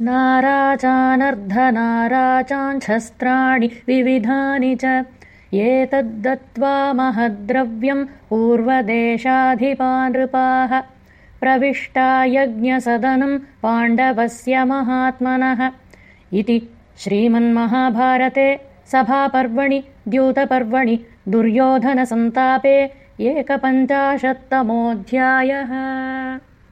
नाराचानर्धनाराचाञ्छस्त्राणि विविधानि च। एतद्दत्त्वा महद्द्रव्यम् महद्रव्यम् पूर्वदेशाधिपानृपाः। प्रविष्टा यज्ञसदनम् पाण्डवस्य महात्मनः। इति श्रीमन्महाभारते सभापर्वणि द्यूतपर्वणि दुर्योधनसन्तापे एकपञ्चाशत्तमोऽध्यायः।